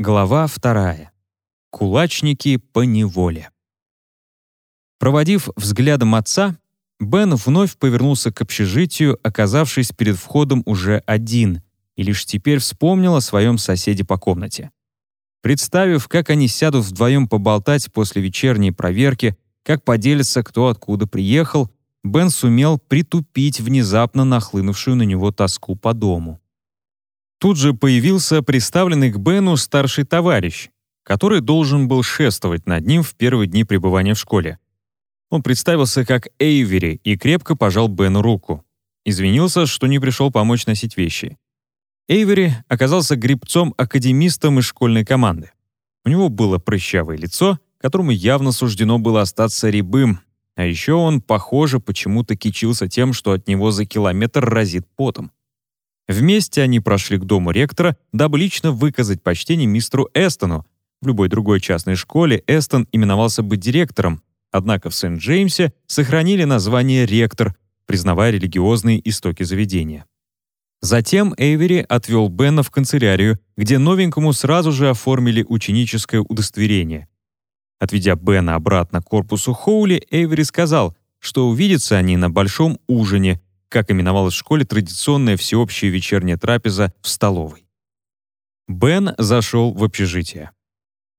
Глава вторая. Кулачники по неволе. Проводив взглядом отца, Бен вновь повернулся к общежитию, оказавшись перед входом уже один, и лишь теперь вспомнил о своем соседе по комнате. Представив, как они сядут вдвоем поболтать после вечерней проверки, как поделятся, кто откуда приехал, Бен сумел притупить внезапно нахлынувшую на него тоску по дому. Тут же появился представленный к Бену старший товарищ, который должен был шествовать над ним в первые дни пребывания в школе. Он представился как Эйвери и крепко пожал Бену руку. Извинился, что не пришел помочь носить вещи. Эйвери оказался грибцом-академистом из школьной команды. У него было прыщавое лицо, которому явно суждено было остаться рябым, а еще он, похоже, почему-то кичился тем, что от него за километр разит потом. Вместе они прошли к дому ректора, дабы лично выказать почтение мистеру Эстону. В любой другой частной школе Эстон именовался бы директором, однако в Сент-Джеймсе сохранили название «ректор», признавая религиозные истоки заведения. Затем Эйвери отвел Бена в канцелярию, где новенькому сразу же оформили ученическое удостоверение. Отведя Бена обратно к корпусу Хоули, Эйвери сказал, что увидятся они на большом ужине, как именовалась в школе традиционная всеобщая вечерняя трапеза в столовой. Бен зашел в общежитие.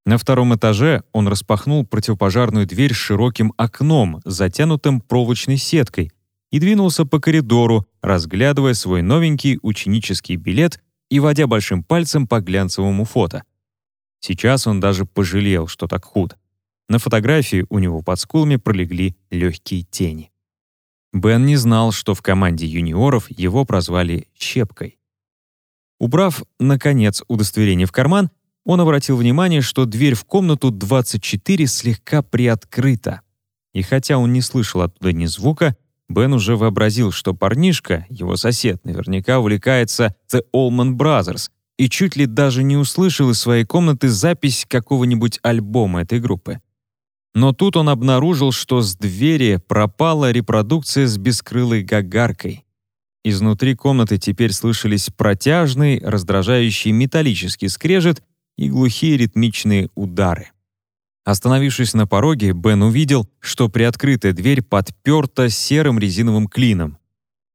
На втором этаже он распахнул противопожарную дверь с широким окном, затянутым проволочной сеткой, и двинулся по коридору, разглядывая свой новенький ученический билет и водя большим пальцем по глянцевому фото. Сейчас он даже пожалел, что так худ. На фотографии у него под скулами пролегли легкие тени. Бен не знал, что в команде юниоров его прозвали «щепкой». Убрав, наконец, удостоверение в карман, он обратил внимание, что дверь в комнату 24 слегка приоткрыта. И хотя он не слышал оттуда ни звука, Бен уже вообразил, что парнишка, его сосед, наверняка увлекается The Allman Brothers и чуть ли даже не услышал из своей комнаты запись какого-нибудь альбома этой группы. Но тут он обнаружил, что с двери пропала репродукция с бескрылой гагаркой. Изнутри комнаты теперь слышались протяжный, раздражающий металлический скрежет и глухие ритмичные удары. Остановившись на пороге, Бен увидел, что приоткрытая дверь подперта серым резиновым клином.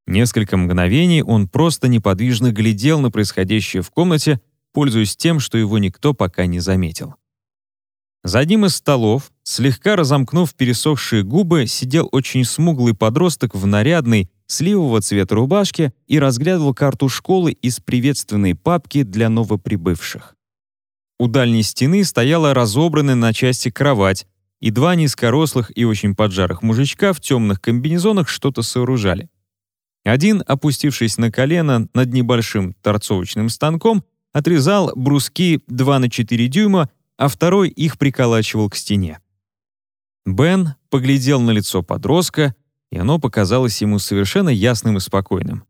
Несколько мгновений он просто неподвижно глядел на происходящее в комнате, пользуясь тем, что его никто пока не заметил. За одним из столов, слегка разомкнув пересохшие губы, сидел очень смуглый подросток в нарядной, сливового цвета рубашке и разглядывал карту школы из приветственной папки для новоприбывших. У дальней стены стояла разобранная на части кровать, и два низкорослых и очень поджарых мужичка в темных комбинезонах что-то сооружали. Один, опустившись на колено над небольшим торцовочным станком, отрезал бруски 2 на 4 дюйма, а второй их приколачивал к стене. Бен поглядел на лицо подростка, и оно показалось ему совершенно ясным и спокойным.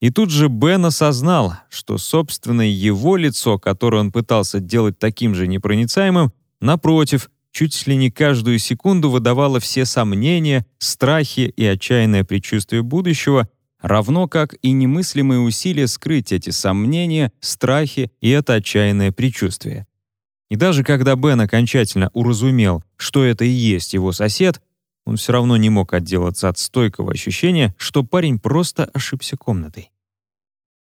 И тут же Бен осознал, что, собственно, его лицо, которое он пытался делать таким же непроницаемым, напротив, чуть ли не каждую секунду выдавало все сомнения, страхи и отчаянное предчувствие будущего, равно как и немыслимые усилия скрыть эти сомнения, страхи и это отчаянное предчувствие. И даже когда Бен окончательно уразумел, что это и есть его сосед, он все равно не мог отделаться от стойкого ощущения, что парень просто ошибся комнатой.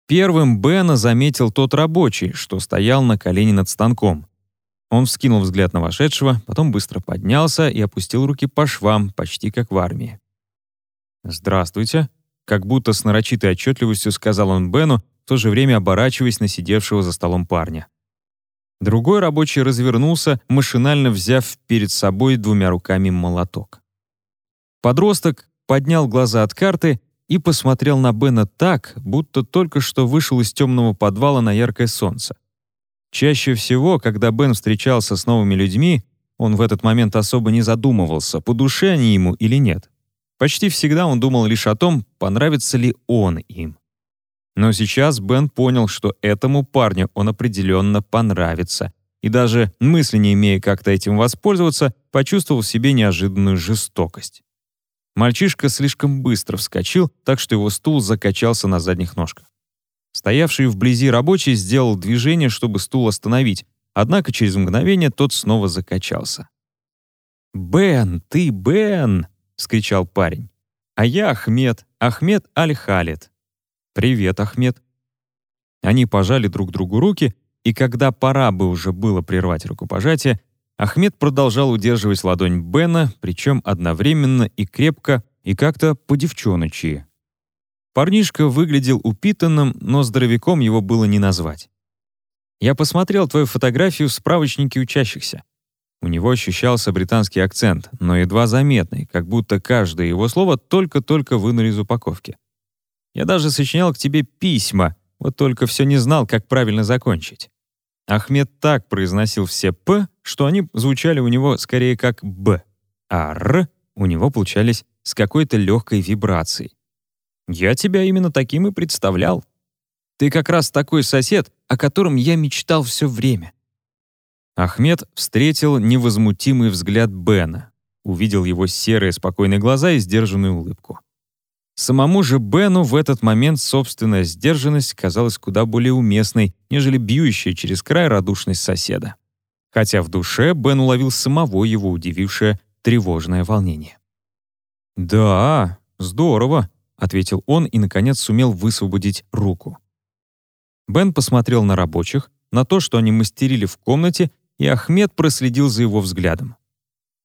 Первым Бена заметил тот рабочий, что стоял на колене над станком. Он вскинул взгляд на вошедшего, потом быстро поднялся и опустил руки по швам, почти как в армии. «Здравствуйте», — как будто с нарочитой отчетливостью сказал он Бену, в то же время оборачиваясь на сидевшего за столом парня. Другой рабочий развернулся, машинально взяв перед собой двумя руками молоток. Подросток поднял глаза от карты и посмотрел на Бена так, будто только что вышел из темного подвала на яркое солнце. Чаще всего, когда Бен встречался с новыми людьми, он в этот момент особо не задумывался, по душе они ему или нет. Почти всегда он думал лишь о том, понравится ли он им. Но сейчас Бен понял, что этому парню он определенно понравится, и даже мысли не имея как-то этим воспользоваться, почувствовал в себе неожиданную жестокость. Мальчишка слишком быстро вскочил, так что его стул закачался на задних ножках. Стоявший вблизи рабочий сделал движение, чтобы стул остановить, однако через мгновение тот снова закачался. «Бен, ты Бен!» — скричал парень. «А я Ахмед, Ахмед Аль-Халид». «Привет, Ахмед». Они пожали друг другу руки, и когда пора бы уже было прервать рукопожатие, Ахмед продолжал удерживать ладонь Бена, причем одновременно и крепко, и как-то по-девчоночи. Парнишка выглядел упитанным, но здоровяком его было не назвать. «Я посмотрел твою фотографию в справочнике учащихся. У него ощущался британский акцент, но едва заметный, как будто каждое его слово только-только вынули из упаковки. Я даже сочинял к тебе письма, вот только все не знал, как правильно закончить. Ахмед так произносил все «п», что они звучали у него скорее как «б», а «р» у него получались с какой-то легкой вибрацией. Я тебя именно таким и представлял. Ты как раз такой сосед, о котором я мечтал все время. Ахмед встретил невозмутимый взгляд Бена, увидел его серые спокойные глаза и сдержанную улыбку. Самому же Бену в этот момент собственная сдержанность казалась куда более уместной, нежели бьющая через край радушность соседа. Хотя в душе Бен уловил самого его удивившее тревожное волнение. «Да, здорово», — ответил он и, наконец, сумел высвободить руку. Бен посмотрел на рабочих, на то, что они мастерили в комнате, и Ахмед проследил за его взглядом.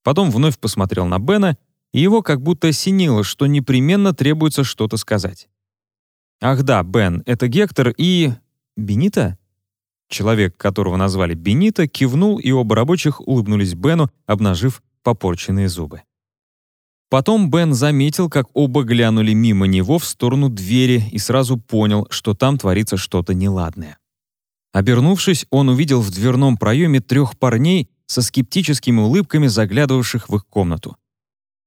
Потом вновь посмотрел на Бена, и его как будто осенило, что непременно требуется что-то сказать. «Ах да, Бен, это Гектор и... Бенита?» Человек, которого назвали Бенита, кивнул, и оба рабочих улыбнулись Бену, обнажив попорченные зубы. Потом Бен заметил, как оба глянули мимо него в сторону двери и сразу понял, что там творится что-то неладное. Обернувшись, он увидел в дверном проеме трех парней со скептическими улыбками, заглядывавших в их комнату.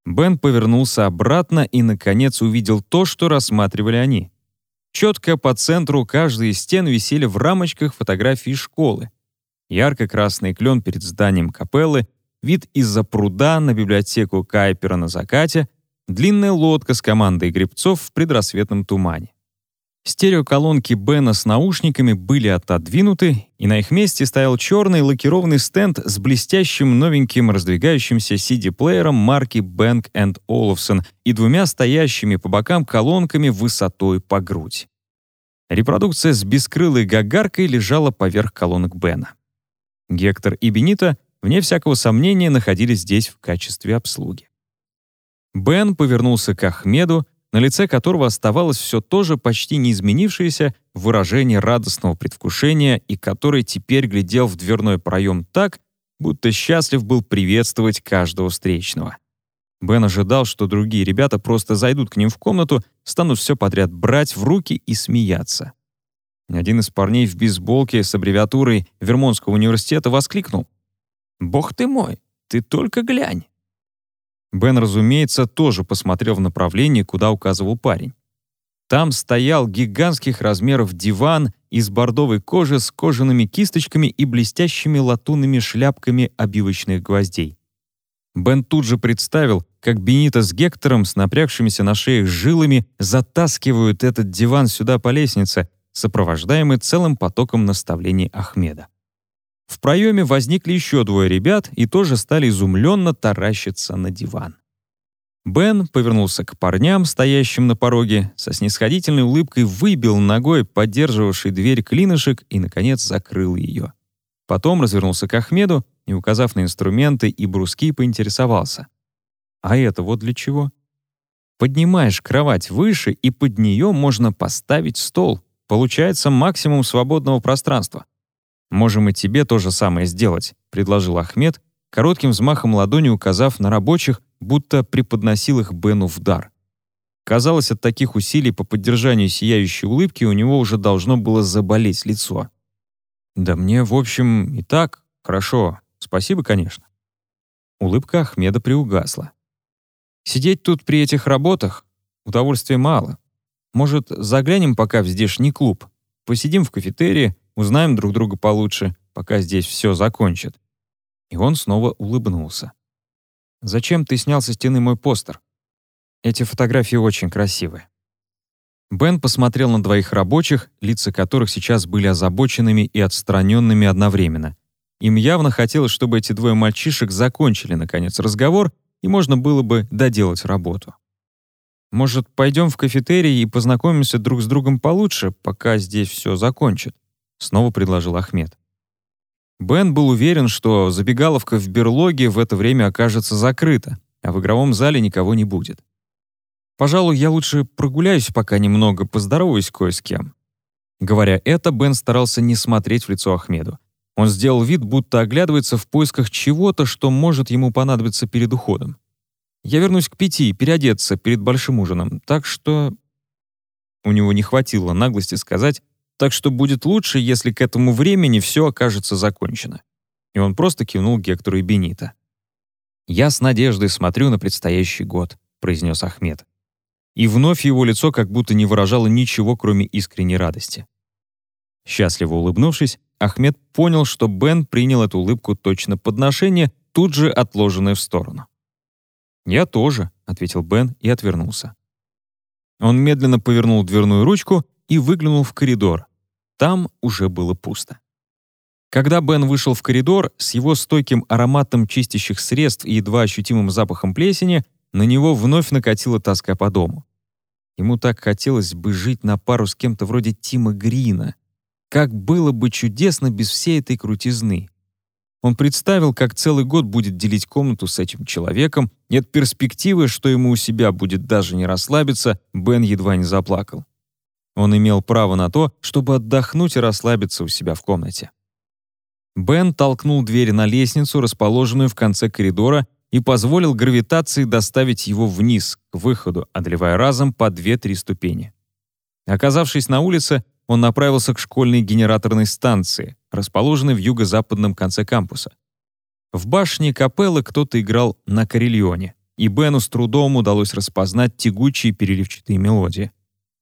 Бен повернулся обратно и, наконец, увидел то, что рассматривали они. Четко по центру каждой из стен висели в рамочках фотографии школы. Ярко-красный клен перед зданием капеллы, вид из-за пруда на библиотеку Кайпера на закате, длинная лодка с командой гребцов в предрассветном тумане. Стереоколонки Бена с наушниками были отодвинуты, и на их месте стоял черный лакированный стенд с блестящим новеньким раздвигающимся CD-плеером марки Bank Olufsen и двумя стоящими по бокам колонками высотой по грудь. Репродукция с бескрылой гагаркой лежала поверх колонок Бена. Гектор и Бенита, вне всякого сомнения, находились здесь в качестве обслуги. Бен повернулся к Ахмеду, на лице которого оставалось все то же почти неизменившееся выражение радостного предвкушения и который теперь глядел в дверной проем так, будто счастлив был приветствовать каждого встречного. Бен ожидал, что другие ребята просто зайдут к ним в комнату, станут все подряд брать в руки и смеяться. Один из парней в бейсболке с аббревиатурой Вермонтского университета воскликнул. «Бог ты мой, ты только глянь!» Бен, разумеется, тоже посмотрел в направлении, куда указывал парень. Там стоял гигантских размеров диван из бордовой кожи с кожаными кисточками и блестящими латунными шляпками обивочных гвоздей. Бен тут же представил, как Бенита с Гектором с напрягшимися на шеях жилами затаскивают этот диван сюда по лестнице, сопровождаемый целым потоком наставлений Ахмеда. В проеме возникли еще двое ребят и тоже стали изумленно таращиться на диван. Бен повернулся к парням, стоящим на пороге, со снисходительной улыбкой выбил ногой поддерживавший дверь клинышек и, наконец, закрыл ее. Потом развернулся к Ахмеду и, указав на инструменты и бруски, поинтересовался. «А это вот для чего?» «Поднимаешь кровать выше, и под нее можно поставить стол. Получается максимум свободного пространства. «Можем и тебе то же самое сделать», — предложил Ахмед, коротким взмахом ладони указав на рабочих, будто преподносил их Бену в дар. Казалось, от таких усилий по поддержанию сияющей улыбки у него уже должно было заболеть лицо. «Да мне, в общем, и так хорошо. Спасибо, конечно». Улыбка Ахмеда приугасла. «Сидеть тут при этих работах удовольствия мало. Может, заглянем пока в здешний клуб? Посидим в кафетерии, Узнаем друг друга получше, пока здесь все закончат». И он снова улыбнулся. «Зачем ты снял со стены мой постер? Эти фотографии очень красивые». Бен посмотрел на двоих рабочих, лица которых сейчас были озабоченными и отстраненными одновременно. Им явно хотелось, чтобы эти двое мальчишек закончили, наконец, разговор, и можно было бы доделать работу. «Может, пойдем в кафетерий и познакомимся друг с другом получше, пока здесь все закончит?» — снова предложил Ахмед. Бен был уверен, что забегаловка в берлоге в это время окажется закрыта, а в игровом зале никого не будет. «Пожалуй, я лучше прогуляюсь пока немного, поздороваюсь кое с кем». Говоря это, Бен старался не смотреть в лицо Ахмеду. Он сделал вид, будто оглядывается в поисках чего-то, что может ему понадобиться перед уходом. «Я вернусь к пяти, переодеться перед большим ужином, так что...» У него не хватило наглости сказать, так что будет лучше, если к этому времени все окажется закончено. И он просто кивнул Гектору и Бенита. «Я с надеждой смотрю на предстоящий год», — произнес Ахмед. И вновь его лицо как будто не выражало ничего, кроме искренней радости. Счастливо улыбнувшись, Ахмед понял, что Бен принял эту улыбку точно подношение, тут же отложенное в сторону. «Я тоже», — ответил Бен и отвернулся. Он медленно повернул дверную ручку и выглянул в коридор. Там уже было пусто. Когда Бен вышел в коридор, с его стойким ароматом чистящих средств и едва ощутимым запахом плесени, на него вновь накатила тоска по дому. Ему так хотелось бы жить на пару с кем-то вроде Тима Грина, как было бы чудесно без всей этой крутизны. Он представил, как целый год будет делить комнату с этим человеком, нет перспективы, что ему у себя будет даже не расслабиться, Бен едва не заплакал. Он имел право на то, чтобы отдохнуть и расслабиться у себя в комнате. Бен толкнул дверь на лестницу, расположенную в конце коридора, и позволил гравитации доставить его вниз, к выходу, одолевая разом по 2-3 ступени. Оказавшись на улице, он направился к школьной генераторной станции, расположенной в юго-западном конце кампуса. В башне капеллы кто-то играл на карельоне, и Бену с трудом удалось распознать тягучие переливчатые мелодии.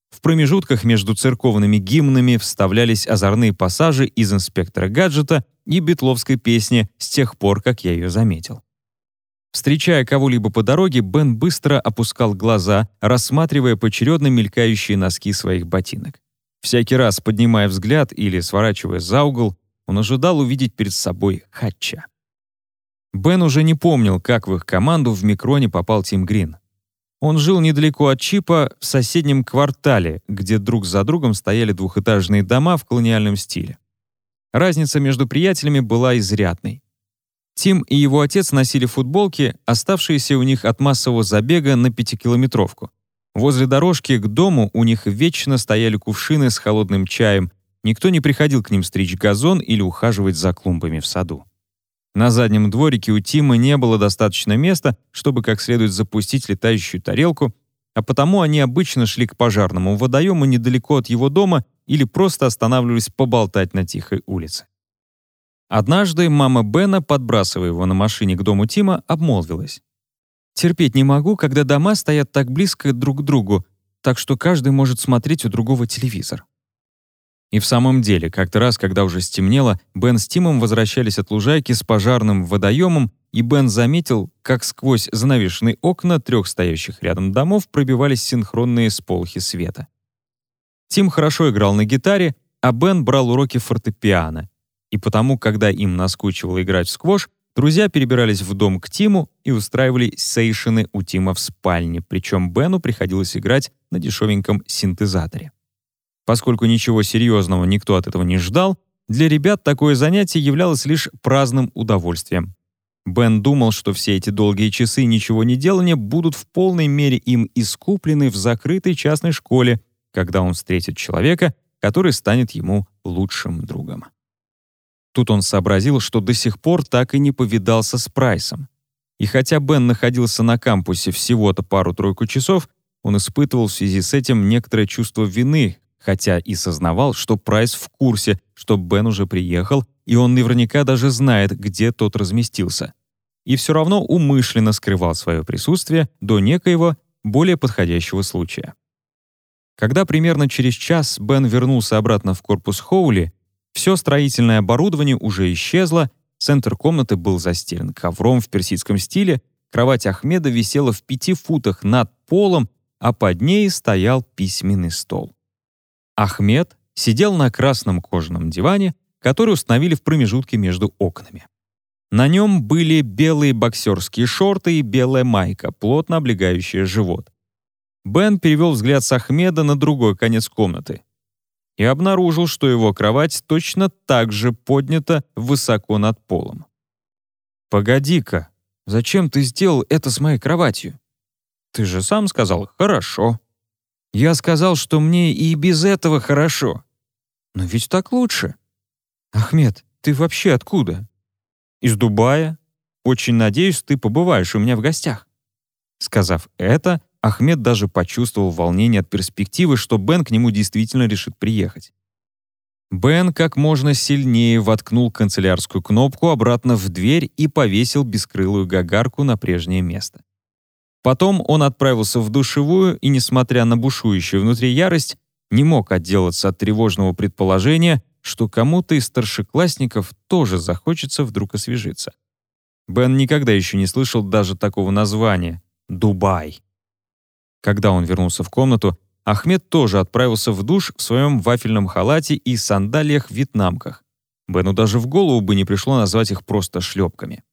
В промежутках между церковными гимнами вставлялись озорные пассажи из «Инспектора гаджета» и битловской песни с тех пор, как я ее заметил. Встречая кого-либо по дороге, Бен быстро опускал глаза, рассматривая поочередно мелькающие носки своих ботинок. Всякий раз, поднимая взгляд или сворачивая за угол, он ожидал увидеть перед собой Хатча. Бен уже не помнил, как в их команду в микроне попал Тим Грин. Он жил недалеко от Чипа, в соседнем квартале, где друг за другом стояли двухэтажные дома в колониальном стиле. Разница между приятелями была изрядной. Тим и его отец носили футболки, оставшиеся у них от массового забега на пятикилометровку. Возле дорожки к дому у них вечно стояли кувшины с холодным чаем. Никто не приходил к ним стричь газон или ухаживать за клумбами в саду. На заднем дворике у Тима не было достаточно места, чтобы как следует запустить летающую тарелку, а потому они обычно шли к пожарному водоему недалеко от его дома или просто останавливались поболтать на тихой улице. Однажды мама Бена, подбрасывая его на машине к дому Тима, обмолвилась. Терпеть не могу, когда дома стоят так близко друг к другу, так что каждый может смотреть у другого телевизор. И в самом деле, как-то раз, когда уже стемнело, Бен с Тимом возвращались от лужайки с пожарным водоемом, и Бен заметил, как сквозь занавешенные окна трех стоящих рядом домов пробивались синхронные сполохи света. Тим хорошо играл на гитаре, а Бен брал уроки фортепиано. И потому, когда им наскучивало играть в сквош, Друзья перебирались в дом к Тиму и устраивали сейшины у Тима в спальне, причем Бену приходилось играть на дешевеньком синтезаторе. Поскольку ничего серьезного никто от этого не ждал, для ребят такое занятие являлось лишь праздным удовольствием. Бен думал, что все эти долгие часы ничего не делания будут в полной мере им искуплены в закрытой частной школе, когда он встретит человека, который станет ему лучшим другом. Тут он сообразил, что до сих пор так и не повидался с Прайсом. И хотя Бен находился на кампусе всего-то пару-тройку часов, он испытывал в связи с этим некоторое чувство вины, хотя и сознавал, что Прайс в курсе, что Бен уже приехал, и он наверняка даже знает, где тот разместился. И все равно умышленно скрывал свое присутствие до некоего более подходящего случая. Когда примерно через час Бен вернулся обратно в корпус Хоули, все строительное оборудование уже исчезло, центр комнаты был застелен ковром в персидском стиле, кровать Ахмеда висела в пяти футах над полом, а под ней стоял письменный стол. Ахмед сидел на красном кожаном диване, который установили в промежутке между окнами. На нем были белые боксерские шорты и белая майка, плотно облегающая живот. Бен перевел взгляд с Ахмеда на другой конец комнаты и обнаружил, что его кровать точно так же поднята высоко над полом. «Погоди-ка, зачем ты сделал это с моей кроватью?» «Ты же сам сказал «хорошо». «Я сказал, что мне и без этого хорошо». «Но ведь так лучше». «Ахмед, ты вообще откуда?» «Из Дубая. Очень надеюсь, ты побываешь у меня в гостях». Сказав это, Ахмед даже почувствовал волнение от перспективы, что Бен к нему действительно решит приехать. Бен как можно сильнее воткнул канцелярскую кнопку обратно в дверь и повесил бескрылую гагарку на прежнее место. Потом он отправился в душевую и, несмотря на бушующую внутри ярость, не мог отделаться от тревожного предположения, что кому-то из старшеклассников тоже захочется вдруг освежиться. Бен никогда еще не слышал даже такого названия — «Дубай». Когда он вернулся в комнату, Ахмед тоже отправился в душ в своем вафельном халате и сандалиях-вьетнамках. Бену даже в голову бы не пришло назвать их просто шлепками.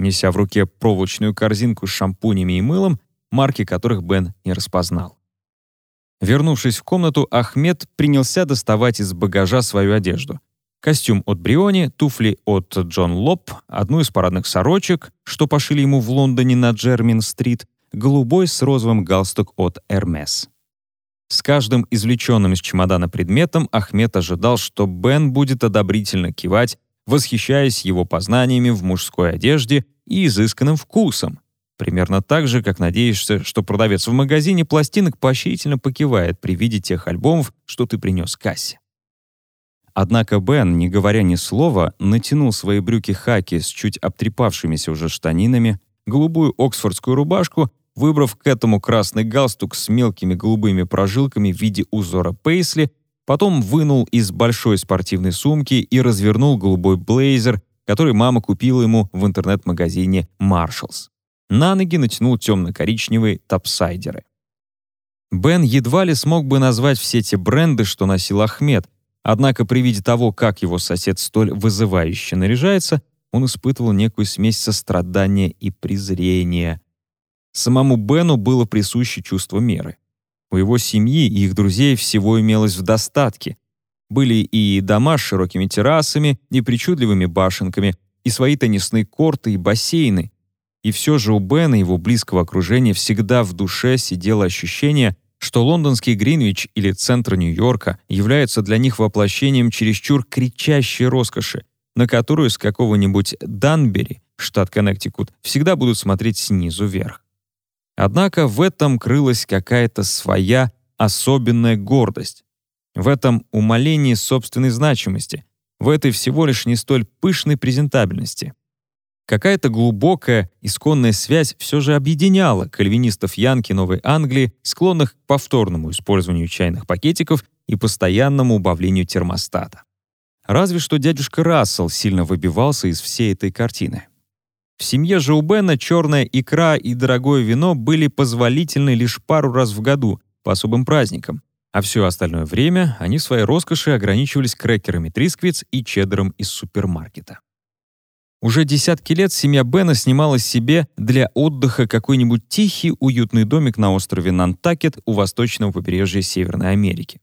Неся в руке проволочную корзинку с шампунями и мылом, марки которых Бен не распознал. Вернувшись в комнату, Ахмед принялся доставать из багажа свою одежду. Костюм от Бриони, туфли от Джон Лоп, одну из парадных сорочек, что пошили ему в Лондоне на Джермин-стрит, голубой с розовым галстук от Hermes. С каждым извлеченным из чемодана предметом Ахмед ожидал, что Бен будет одобрительно кивать, восхищаясь его познаниями в мужской одежде и изысканным вкусом, примерно так же, как надеешься, что продавец в магазине пластинок поощрительно покивает при виде тех альбомов, что ты принес кассе. Однако Бен, не говоря ни слова, натянул свои брюки-хаки с чуть обтрепавшимися уже штанинами, голубую оксфордскую рубашку выбрав к этому красный галстук с мелкими голубыми прожилками в виде узора пейсли, потом вынул из большой спортивной сумки и развернул голубой блейзер, который мама купила ему в интернет-магазине Marshalls. На ноги натянул темно-коричневые топсайдеры. Бен едва ли смог бы назвать все те бренды, что носил Ахмед, однако при виде того, как его сосед столь вызывающе наряжается, он испытывал некую смесь сострадания и презрения. Самому Бену было присуще чувство меры. У его семьи и их друзей всего имелось в достатке. Были и дома с широкими террасами, непричудливыми башенками, и свои теннисные корты и бассейны. И все же у Бена и его близкого окружения всегда в душе сидело ощущение, что лондонский Гринвич или центр Нью-Йорка являются для них воплощением чересчур кричащей роскоши, на которую с какого-нибудь Данбери, штат Коннектикут, всегда будут смотреть снизу вверх. Однако в этом крылась какая-то своя особенная гордость. В этом умалении собственной значимости, в этой всего лишь не столь пышной презентабельности. Какая-то глубокая, исконная связь все же объединяла кальвинистов Янки Новой Англии, склонных к повторному использованию чайных пакетиков и постоянному убавлению термостата. Разве что дядюшка Рассел сильно выбивался из всей этой картины. В семье же у Бена черная икра и дорогое вино были позволительны лишь пару раз в году, по особым праздникам, а все остальное время они в своей роскоши ограничивались крекерами Трисквиц и чеддером из супермаркета. Уже десятки лет семья Бена снимала себе для отдыха какой-нибудь тихий, уютный домик на острове Нантакет у восточного побережья Северной Америки.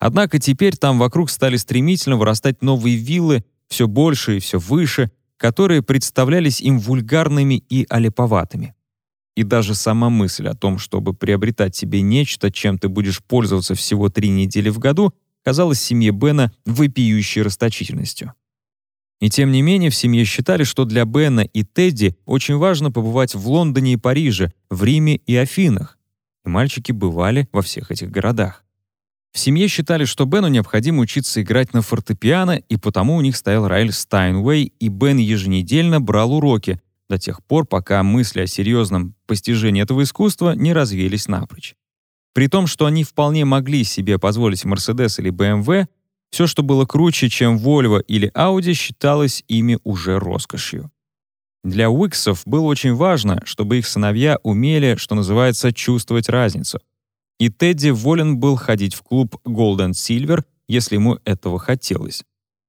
Однако теперь там вокруг стали стремительно вырастать новые виллы, все больше и все выше, которые представлялись им вульгарными и олеповатыми. И даже сама мысль о том, чтобы приобретать себе нечто, чем ты будешь пользоваться всего три недели в году, казалась семье Бена вопиющей расточительностью. И тем не менее в семье считали, что для Бена и Тедди очень важно побывать в Лондоне и Париже, в Риме и Афинах. И мальчики бывали во всех этих городах. В семье считали, что Бену необходимо учиться играть на фортепиано, и потому у них стоял Райль Стайнвей, и Бен еженедельно брал уроки до тех пор, пока мысли о серьезном постижении этого искусства не развеялись напрочь. При том, что они вполне могли себе позволить Mercedes или BMW, все, что было круче, чем Volvo или Audi, считалось ими уже роскошью. Для Уиксов было очень важно, чтобы их сыновья умели, что называется, чувствовать разницу — и Тедди волен был ходить в клуб Golden Silver, если ему этого хотелось.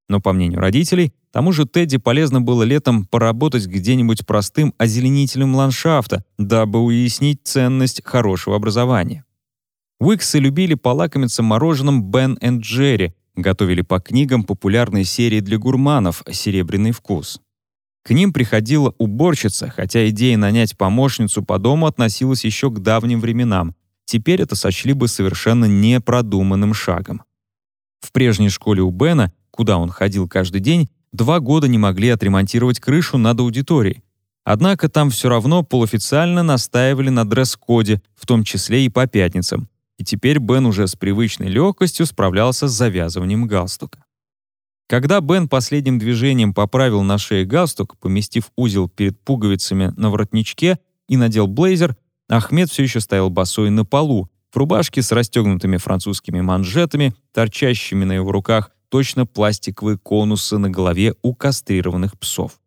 Но, по мнению родителей, тому же Тедди полезно было летом поработать где-нибудь простым озеленителем ландшафта, дабы уяснить ценность хорошего образования. Уиксы любили полакомиться мороженым Бен энд Джерри, готовили по книгам популярной серии для гурманов «Серебряный вкус». К ним приходила уборщица, хотя идея нанять помощницу по дому относилась еще к давним временам. Теперь это сочли бы совершенно непродуманным шагом. В прежней школе у Бена, куда он ходил каждый день, два года не могли отремонтировать крышу над аудиторией. Однако там все равно полуофициально настаивали на дресс-коде, в том числе и по пятницам. И теперь Бен уже с привычной легкостью справлялся с завязыванием галстука. Когда Бен последним движением поправил на шее галстук, поместив узел перед пуговицами на воротничке и надел блейзер, Ахмед все еще стоял босой на полу, в рубашке с расстегнутыми французскими манжетами, торчащими на его руках точно пластиковые конусы на голове у кастрированных псов.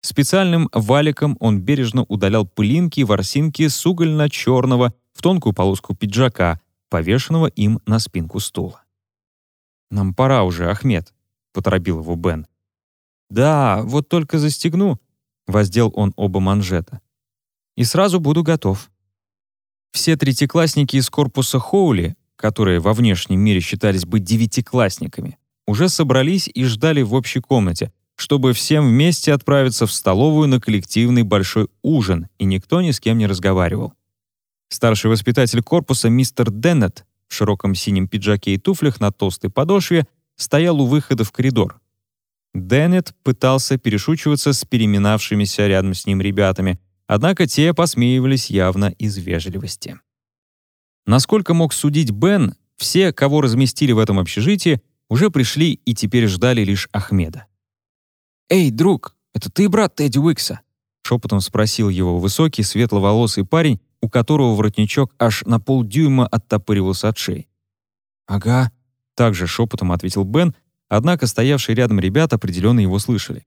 Специальным валиком он бережно удалял пылинки и ворсинки с угольно-черного в тонкую полоску пиджака, повешенного им на спинку стула. «Нам пора уже, Ахмед», — поторопил его Бен. «Да, вот только застегну», — воздел он оба манжета. «И сразу буду готов». Все третьеклассники из корпуса Хоули, которые во внешнем мире считались бы девятиклассниками, уже собрались и ждали в общей комнате, чтобы всем вместе отправиться в столовую на коллективный большой ужин, и никто ни с кем не разговаривал. Старший воспитатель корпуса мистер Деннет в широком синем пиджаке и туфлях на толстой подошве стоял у выхода в коридор. Деннет пытался перешучиваться с переминавшимися рядом с ним ребятами, Однако те посмеивались явно из вежливости. Насколько мог судить Бен, все, кого разместили в этом общежитии, уже пришли и теперь ждали лишь Ахмеда. «Эй, друг, это ты брат Тедди Уикса?» — шепотом спросил его высокий, светловолосый парень, у которого воротничок аж на полдюйма оттопыривался от шеи. «Ага», — также шепотом ответил Бен, однако стоявшие рядом ребята определенно его слышали.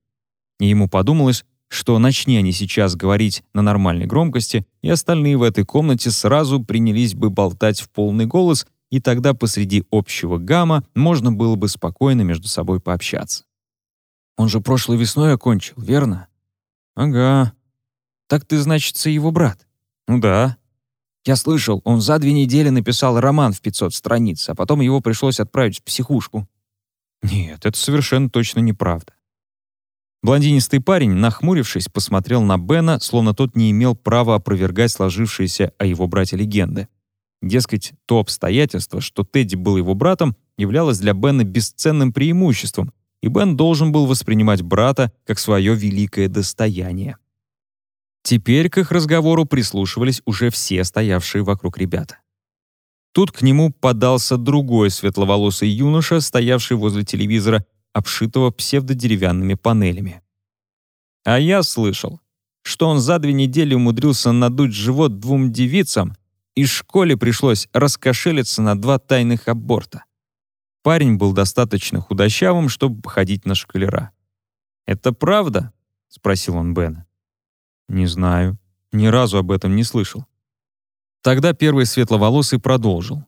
И ему подумалось, что начни они сейчас говорить на нормальной громкости, и остальные в этой комнате сразу принялись бы болтать в полный голос, и тогда посреди общего гамма можно было бы спокойно между собой пообщаться. «Он же прошлой весной окончил, верно?» «Ага. Так ты, значит, его брат?» «Ну да». «Я слышал, он за две недели написал роман в 500 страниц, а потом его пришлось отправить в психушку». «Нет, это совершенно точно неправда. Блондинистый парень, нахмурившись, посмотрел на Бена, словно тот не имел права опровергать сложившиеся о его брате легенды. Дескать, то обстоятельство, что Тедди был его братом, являлось для Бена бесценным преимуществом, и Бен должен был воспринимать брата как свое великое достояние. Теперь к их разговору прислушивались уже все стоявшие вокруг ребята. Тут к нему подался другой светловолосый юноша, стоявший возле телевизора обшитого псевдодеревянными панелями. А я слышал, что он за две недели умудрился надуть живот двум девицам, и школе пришлось раскошелиться на два тайных аборта. Парень был достаточно худощавым, чтобы походить на шкалера. «Это правда?» — спросил он Бена. «Не знаю. Ни разу об этом не слышал». Тогда первый светловолосый продолжил.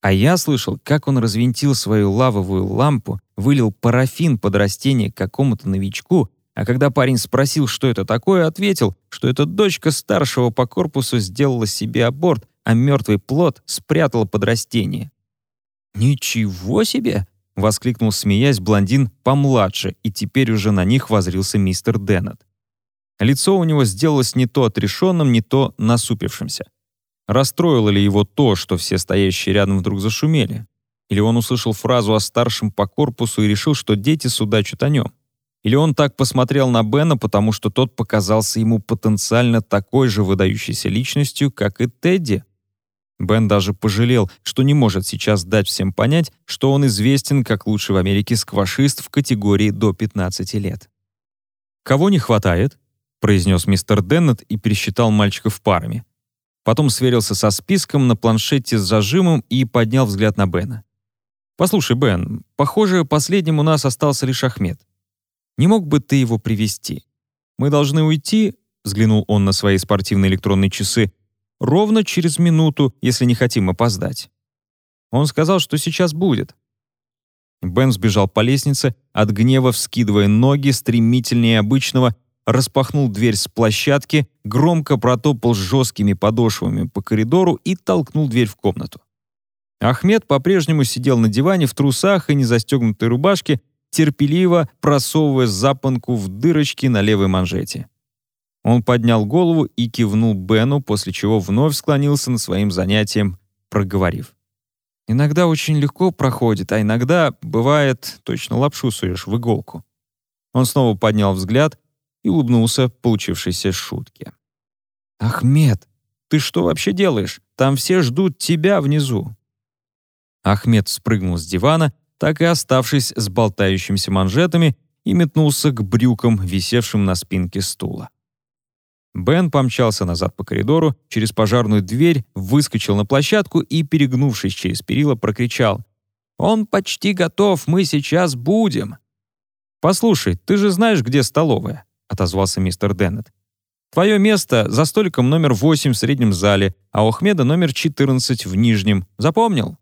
А я слышал, как он развинтил свою лавовую лампу, вылил парафин под растение какому-то новичку, а когда парень спросил, что это такое, ответил, что эта дочка старшего по корпусу сделала себе аборт, а мертвый плод спрятала под растение. «Ничего себе!» — воскликнул, смеясь, блондин помладше, и теперь уже на них возрился мистер Деннет. Лицо у него сделалось не то отрешенным, не то насупившимся. Расстроило ли его то, что все стоящие рядом вдруг зашумели? Или он услышал фразу о старшем по корпусу и решил, что дети судачат о нем? Или он так посмотрел на Бена, потому что тот показался ему потенциально такой же выдающейся личностью, как и Тедди? Бен даже пожалел, что не может сейчас дать всем понять, что он известен как лучший в Америке сквашист в категории до 15 лет. «Кого не хватает?» — произнес мистер Деннет и пересчитал мальчиков парами. Потом сверился со списком на планшете с зажимом и поднял взгляд на Бена. «Послушай, Бен, похоже, последним у нас остался лишь Ахмед. Не мог бы ты его привести? Мы должны уйти», — взглянул он на свои спортивные электронные часы, «ровно через минуту, если не хотим опоздать». Он сказал, что сейчас будет. Бен сбежал по лестнице, от гнева вскидывая ноги стремительнее обычного, распахнул дверь с площадки, громко протопал жесткими подошвами по коридору и толкнул дверь в комнату. Ахмед по-прежнему сидел на диване в трусах и незастегнутой рубашке, терпеливо просовывая запонку в дырочки на левой манжете. Он поднял голову и кивнул Бену, после чего вновь склонился над своим занятием, проговорив. «Иногда очень легко проходит, а иногда, бывает, точно лапшу суешь в иголку». Он снова поднял взгляд и улыбнулся получившейся шутке. «Ахмед, ты что вообще делаешь? Там все ждут тебя внизу». Ахмед спрыгнул с дивана, так и оставшись с болтающимися манжетами, и метнулся к брюкам, висевшим на спинке стула. Бен помчался назад по коридору, через пожарную дверь, выскочил на площадку и, перегнувшись через перила, прокричал. «Он почти готов, мы сейчас будем!» «Послушай, ты же знаешь, где столовая?» — отозвался мистер Деннет. «Твое место за столиком номер 8 в среднем зале, а у Ахмеда номер 14 в нижнем. Запомнил?»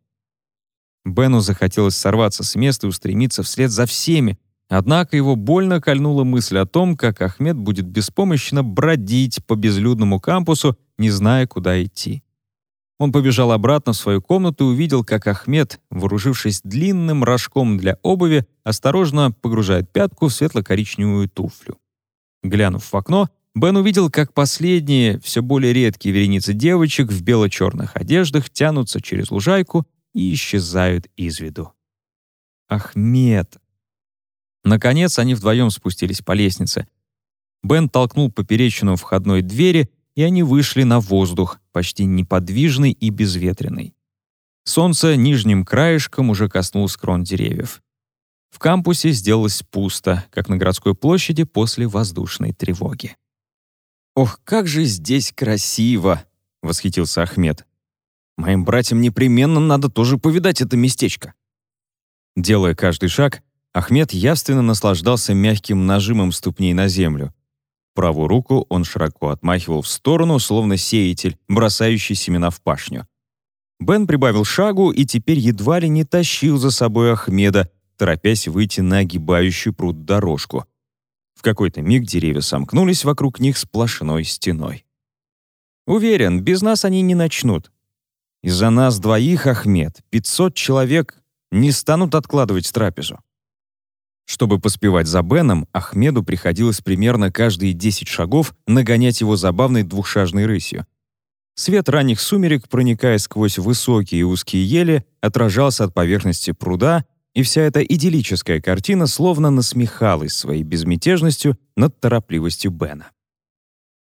Бену захотелось сорваться с места и устремиться вслед за всеми, Однако его больно кольнула мысль о том, как Ахмед будет беспомощно бродить по безлюдному кампусу, не зная, куда идти. Он побежал обратно в свою комнату и увидел, как Ахмед, вооружившись длинным рожком для обуви, осторожно погружает пятку в светло-коричневую туфлю. Глянув в окно, Бен увидел, как последние, все более редкие вереницы девочек в бело-черных одеждах тянутся через лужайку и исчезают из виду. Ахмед, Наконец они вдвоем спустились по лестнице. Бен толкнул поперечину входной двери, и они вышли на воздух, почти неподвижный и безветренный. Солнце нижним краешком уже коснулось крон деревьев. В кампусе сделалось пусто, как на городской площади после воздушной тревоги. «Ох, как же здесь красиво!» — восхитился Ахмед. «Моим братьям непременно надо тоже повидать это местечко». Делая каждый шаг, Ахмед явственно наслаждался мягким нажимом ступней на землю. Правую руку он широко отмахивал в сторону, словно сеятель, бросающий семена в пашню. Бен прибавил шагу и теперь едва ли не тащил за собой Ахмеда, торопясь выйти на огибающую пруд дорожку. В какой-то миг деревья сомкнулись вокруг них сплошной стеной. «Уверен, без нас они не начнут. Из-за нас двоих, Ахмед, 500 человек не станут откладывать трапезу. Чтобы поспевать за Беном, Ахмеду приходилось примерно каждые 10 шагов нагонять его забавной двухшажной рысью. Свет ранних сумерек, проникая сквозь высокие и узкие ели, отражался от поверхности пруда, и вся эта идиллическая картина словно насмехалась своей безмятежностью над торопливостью Бена.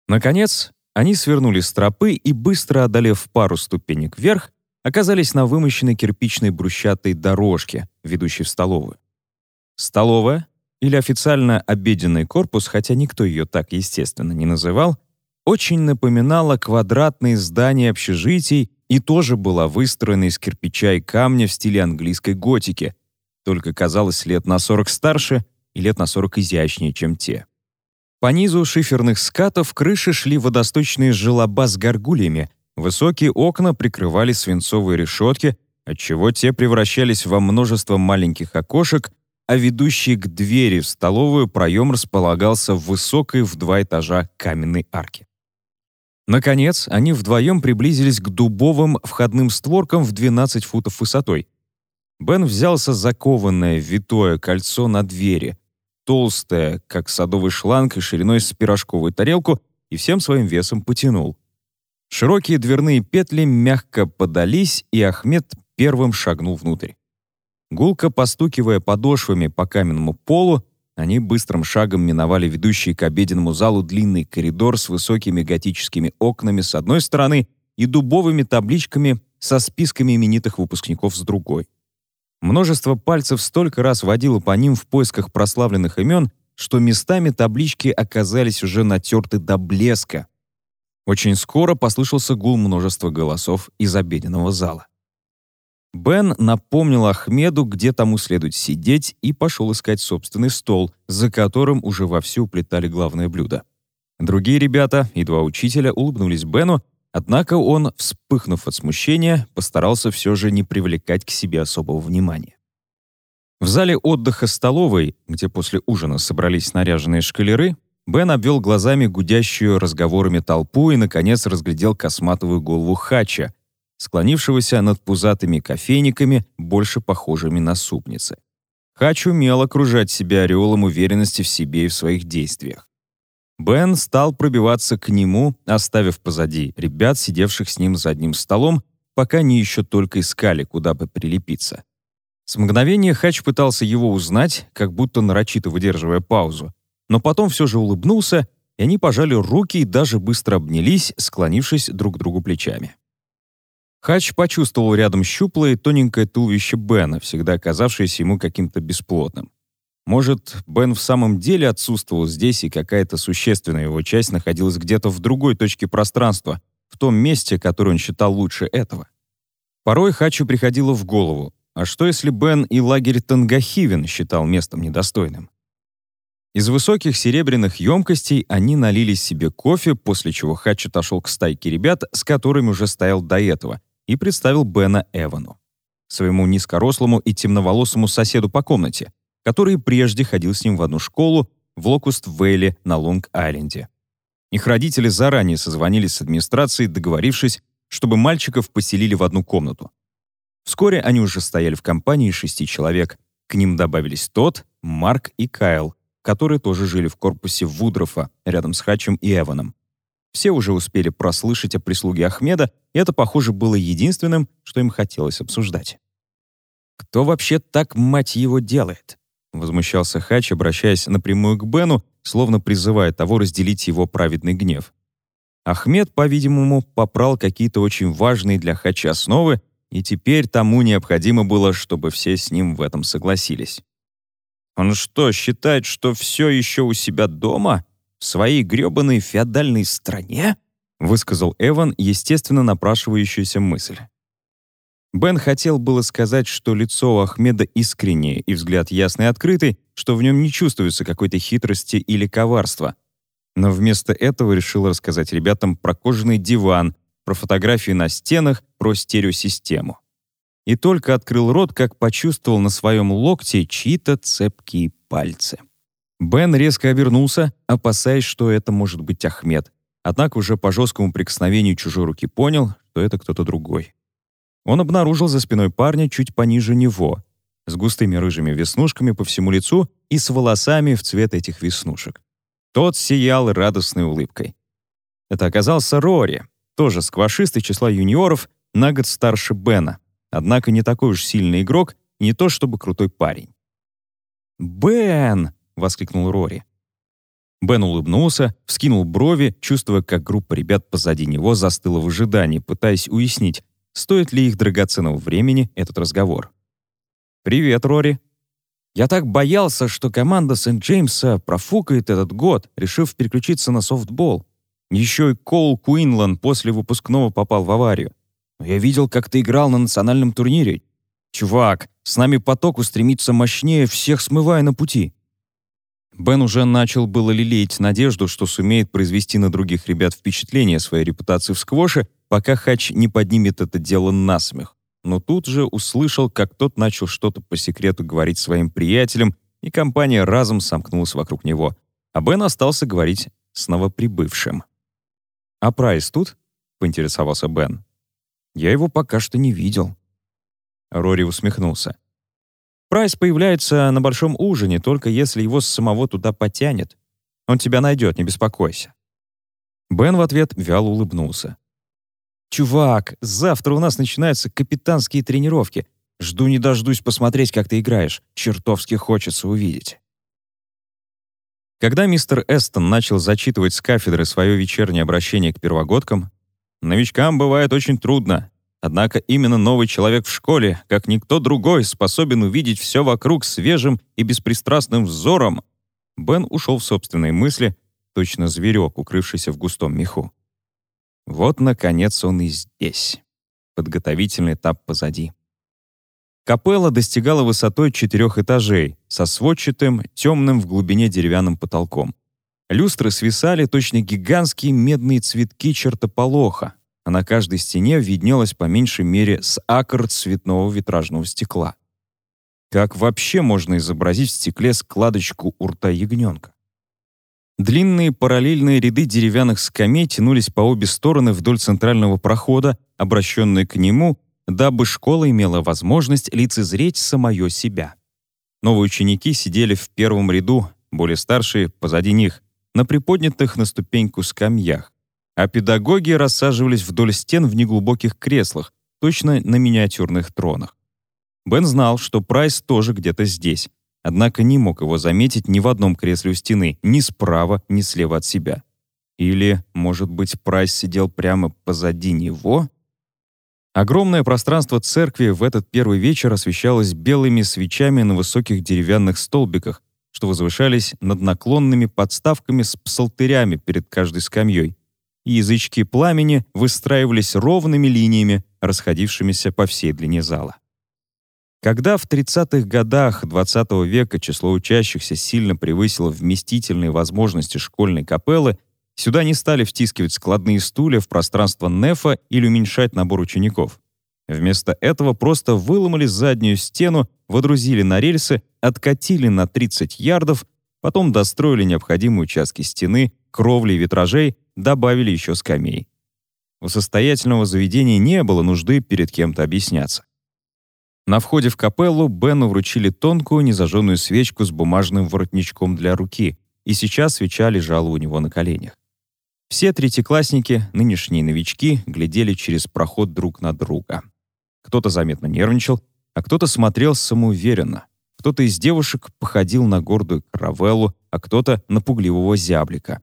Наконец, они свернули с тропы и, быстро одолев пару ступенек вверх, оказались на вымощенной кирпичной брусчатой дорожке, ведущей в столовую. Столовая, или официально обеденный корпус, хотя никто ее так, естественно, не называл, очень напоминала квадратные здания общежитий и тоже была выстроена из кирпича и камня в стиле английской готики, только казалось лет на 40 старше и лет на 40 изящнее, чем те. По низу шиферных скатов крыши шли водосточные желоба с горгульями, высокие окна прикрывали свинцовые решетки, отчего те превращались во множество маленьких окошек, а ведущий к двери в столовую проем располагался в высокой в два этажа каменной арке. Наконец, они вдвоем приблизились к дубовым входным створкам в 12 футов высотой. Бен взялся закованное витое кольцо на двери, толстое, как садовый шланг и шириной с пирожковую тарелку, и всем своим весом потянул. Широкие дверные петли мягко подались, и Ахмед первым шагнул внутрь. Гулко постукивая подошвами по каменному полу, они быстрым шагом миновали ведущий к обеденному залу длинный коридор с высокими готическими окнами с одной стороны и дубовыми табличками со списками именитых выпускников с другой. Множество пальцев столько раз водило по ним в поисках прославленных имен, что местами таблички оказались уже натерты до блеска. Очень скоро послышался гул множества голосов из обеденного зала. Бен напомнил Ахмеду, где тому следует сидеть, и пошел искать собственный стол, за которым уже вовсю уплетали главное блюдо. Другие ребята и два учителя улыбнулись Бену, однако он, вспыхнув от смущения, постарался все же не привлекать к себе особого внимания. В зале отдыха столовой, где после ужина собрались наряженные шкалеры, Бен обвел глазами гудящую разговорами толпу и, наконец, разглядел косматовую голову Хача, склонившегося над пузатыми кофейниками, больше похожими на супницы. Хач умел окружать себя ореолом уверенности в себе и в своих действиях. Бен стал пробиваться к нему, оставив позади ребят, сидевших с ним за одним столом, пока они еще только искали, куда бы прилепиться. С мгновения Хач пытался его узнать, как будто нарочито выдерживая паузу, но потом все же улыбнулся, и они пожали руки и даже быстро обнялись, склонившись друг к другу плечами. Хач почувствовал рядом щуплое тоненькое туловище Бена, всегда казавшееся ему каким-то бесплотным. Может, Бен в самом деле отсутствовал здесь, и какая-то существенная его часть находилась где-то в другой точке пространства, в том месте, которое он считал лучше этого. Порой Хачу приходило в голову, а что если Бен и лагерь Тангахивен считал местом недостойным? Из высоких серебряных емкостей они налили себе кофе, после чего Хач отошел к стайке ребят, с которыми уже стоял до этого, и представил Бена Эвану, своему низкорослому и темноволосому соседу по комнате, который прежде ходил с ним в одну школу в Локуст-Вейле на Лонг-Айленде. Их родители заранее созвонились с администрацией, договорившись, чтобы мальчиков поселили в одну комнату. Вскоре они уже стояли в компании шести человек. К ним добавились Тот, Марк и Кайл, которые тоже жили в корпусе Вудрофа, рядом с Хачем и Эваном. Все уже успели прослышать о прислуге Ахмеда, и это, похоже, было единственным, что им хотелось обсуждать. «Кто вообще так, мать его, делает?» — возмущался Хач, обращаясь напрямую к Бену, словно призывая того разделить его праведный гнев. Ахмед, по-видимому, попрал какие-то очень важные для Хача основы, и теперь тому необходимо было, чтобы все с ним в этом согласились. Он что, считает, что все еще у себя дома? В своей грёбаной феодальной стране? Высказал Эван естественно напрашивающуюся мысль. Бен хотел было сказать, что лицо у Ахмеда искреннее и взгляд ясный и открытый, что в нем не чувствуется какой-то хитрости или коварства. Но вместо этого решил рассказать ребятам про кожаный диван, про фотографии на стенах, про стереосистему. И только открыл рот, как почувствовал на своем локте чьи-то цепкие пальцы. Бен резко обернулся, опасаясь, что это может быть Ахмед. Однако уже по жесткому прикосновению чужой руки понял, что это кто-то другой. Он обнаружил за спиной парня чуть пониже него, с густыми рыжими веснушками по всему лицу и с волосами в цвет этих веснушек. Тот сиял радостной улыбкой. Это оказался Рори, тоже сквашист из числа юниоров, на год старше Бена, однако не такой уж сильный игрок, не то чтобы крутой парень. «Бен!» — воскликнул Рори. Бен улыбнулся, вскинул брови, чувствуя, как группа ребят позади него застыла в ожидании, пытаясь уяснить, стоит ли их драгоценного времени этот разговор. «Привет, Рори!» «Я так боялся, что команда Сент-Джеймса профукает этот год, решив переключиться на софтбол. Еще и Коул Куинлан после выпускного попал в аварию. Но я видел, как ты играл на национальном турнире. Чувак, с нами поток устремится мощнее, всех смывая на пути». Бен уже начал было лелеять надежду, что сумеет произвести на других ребят впечатление своей репутации в сквоше, пока Хач не поднимет это дело насмех. Но тут же услышал, как тот начал что-то по секрету говорить своим приятелям, и компания разом сомкнулась вокруг него. А Бен остался говорить с новоприбывшим. «А Прайс тут?» — поинтересовался Бен. «Я его пока что не видел». Рори усмехнулся. «Прайс появляется на большом ужине, только если его самого туда потянет. Он тебя найдет, не беспокойся». Бен в ответ вяло улыбнулся. «Чувак, завтра у нас начинаются капитанские тренировки. Жду не дождусь посмотреть, как ты играешь. Чертовски хочется увидеть». Когда мистер Эстон начал зачитывать с кафедры свое вечернее обращение к первогодкам, новичкам бывает очень трудно. Однако именно новый человек в школе, как никто другой, способен увидеть все вокруг свежим и беспристрастным взором. Бен ушел в собственные мысли, точно зверек, укрывшийся в густом меху. Вот, наконец, он и здесь. Подготовительный этап позади. Капелла достигала высотой четырех этажей со сводчатым, темным в глубине деревянным потолком. Люстры свисали точно гигантские медные цветки чертополоха, а на каждой стене виднелось по меньшей мере с акр цветного витражного стекла. Как вообще можно изобразить в стекле складочку у рта ягненка? Длинные параллельные ряды деревянных скамей тянулись по обе стороны вдоль центрального прохода, обращенные к нему, дабы школа имела возможность лицезреть самое себя. Новые ученики сидели в первом ряду, более старшие — позади них, на приподнятых на ступеньку скамьях, а педагоги рассаживались вдоль стен в неглубоких креслах, точно на миниатюрных тронах. Бен знал, что Прайс тоже где-то здесь, однако не мог его заметить ни в одном кресле у стены, ни справа, ни слева от себя. Или, может быть, Прайс сидел прямо позади него? Огромное пространство церкви в этот первый вечер освещалось белыми свечами на высоких деревянных столбиках, что возвышались над наклонными подставками с псалтырями перед каждой скамьей. И язычки пламени выстраивались ровными линиями, расходившимися по всей длине зала. Когда в 30-х годах XX -го века число учащихся сильно превысило вместительные возможности школьной капеллы, сюда не стали втискивать складные стулья в пространство нефа или уменьшать набор учеников. Вместо этого просто выломали заднюю стену, водрузили на рельсы, откатили на 30 ярдов, потом достроили необходимые участки стены, кровли и витражей, добавили еще скамей. У состоятельного заведения не было нужды перед кем-то объясняться. На входе в капеллу Бену вручили тонкую незажженную свечку с бумажным воротничком для руки, и сейчас свеча лежала у него на коленях. Все третьеклассники, нынешние новички, глядели через проход друг на друга. Кто-то заметно нервничал, а кто-то смотрел самоуверенно. Кто-то из девушек походил на гордую каравеллу, а кто-то на пугливого зяблика.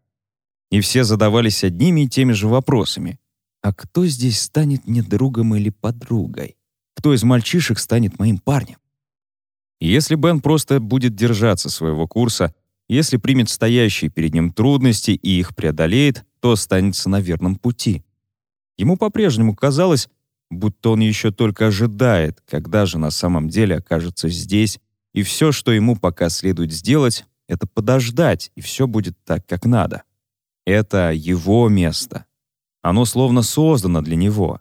И все задавались одними и теми же вопросами. А кто здесь станет мне другом или подругой? Кто из мальчишек станет моим парнем. если Бен просто будет держаться своего курса, если примет стоящие перед ним трудности и их преодолеет, то останется на верном пути. Ему по-прежнему казалось, будто он еще только ожидает, когда же на самом деле окажется здесь, и все, что ему пока следует сделать, это подождать, и все будет так, как надо. Это его место. Оно словно создано для него.